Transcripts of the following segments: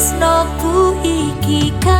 tresnoku iki kan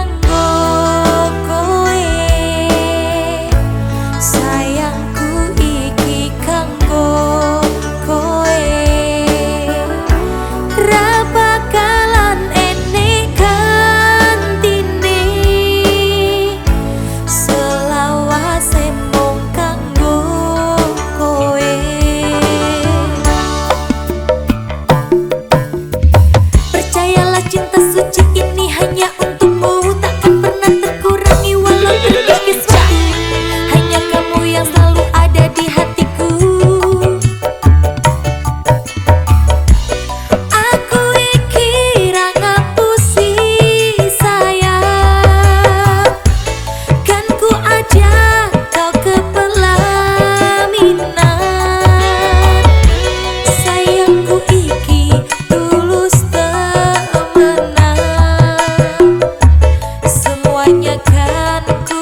tegakkan ku